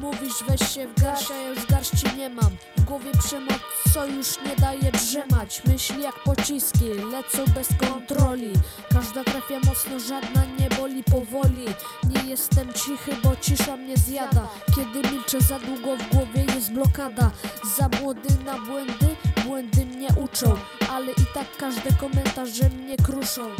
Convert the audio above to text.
mówisz weź się w garść, a ja już garści nie mam. W głowie przemoc, co już nie daje drzemać. Myśli jak pociski, lecą bez kontroli. Każda trafia mocno, żadna nie boli powoli. Nie jestem cichy, bo cisza mnie zjada. Kiedy milczę za długo, w głowie jest blokada. Za młody na błędy, błędy mnie uczą. Ale i tak każde komentarze mnie kruszą.